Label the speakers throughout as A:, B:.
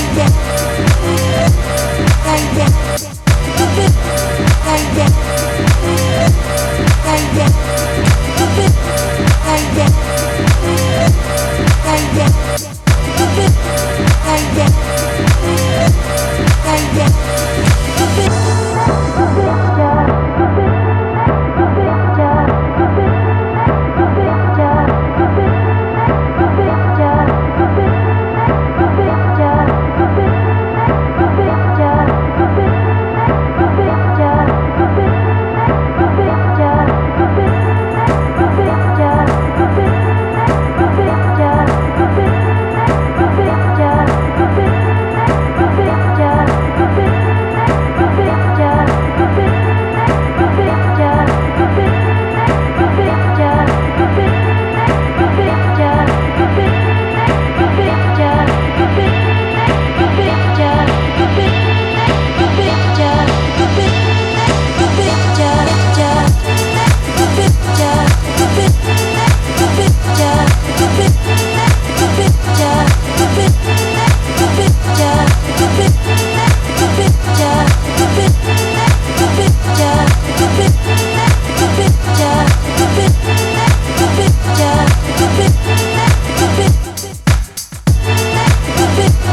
A: Yeah.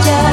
A: just